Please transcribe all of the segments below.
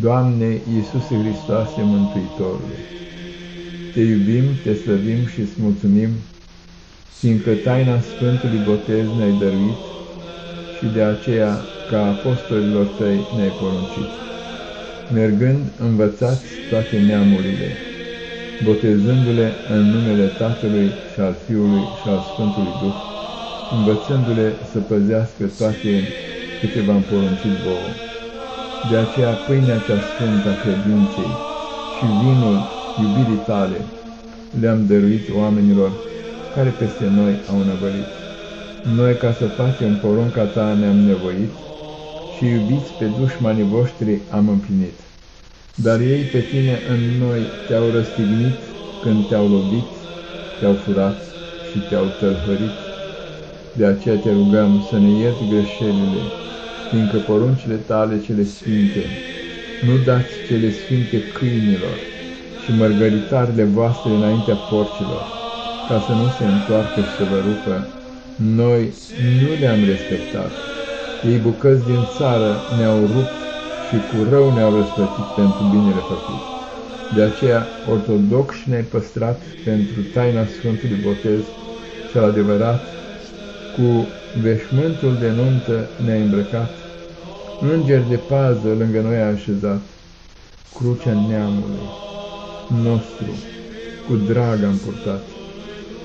Doamne Iisuse Hristoase Mântuitorule, Te iubim, Te slăvim și îți mulțumim, fiindcă taina Sfântului Botez ne-ai dăruit și de aceea, ca apostolilor Tăi, ne-ai poruncit. Mergând, învățați toate neamurile, botezându-le în numele Tatălui și al Fiului și al Sfântului Duh, învățându-le să păzească toate câte v-am poruncit vouă. De aceea pâinea cea sfântă a credinței și vinul iubirii tale le-am dăruit oamenilor care peste noi au năvălit. Noi, ca să facem porunca ta, ne-am nevoit și iubiți pe dușmanii voștri am împlinit. Dar ei pe tine în noi te-au răstignit când te-au lovit, te-au furat și te-au tălhărit. De aceea te rugăm să ne ierți greșelile, fiindcă poruncile tale cele sfinte, nu dați cele sfinte câinilor și mărgăritarele voastre înaintea porcilor, ca să nu se întoarcă și să vă rupă, noi nu le-am respectat. Ei bucăți din țară ne-au rupt și cu rău ne-au răsplătit pentru binele făcut. De aceea, ortodox ne-ai păstrat pentru taina Sfântului Botez cel adevărat, cu veșmântul de nuntă ne-ai îmbrăcat, Înger de pază lângă noi a așezat, crucea neamului nostru, cu drag am purtat,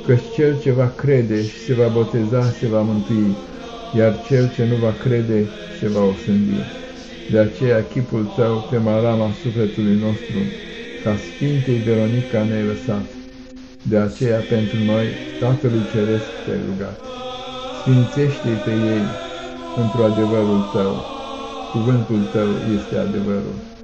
căci cel ce va crede și se va boteza se va mântui, iar cel ce nu va crede se va osândi. De aceea chipul tău pe marama sufletului nostru, ca Sfintei Veronica ne-ai lăsat. De aceea pentru noi Tatălui Ceresc te-ai rugat. Sfințește-i pe ei într-o adevărul tău. Cuvântul tău este adevărul.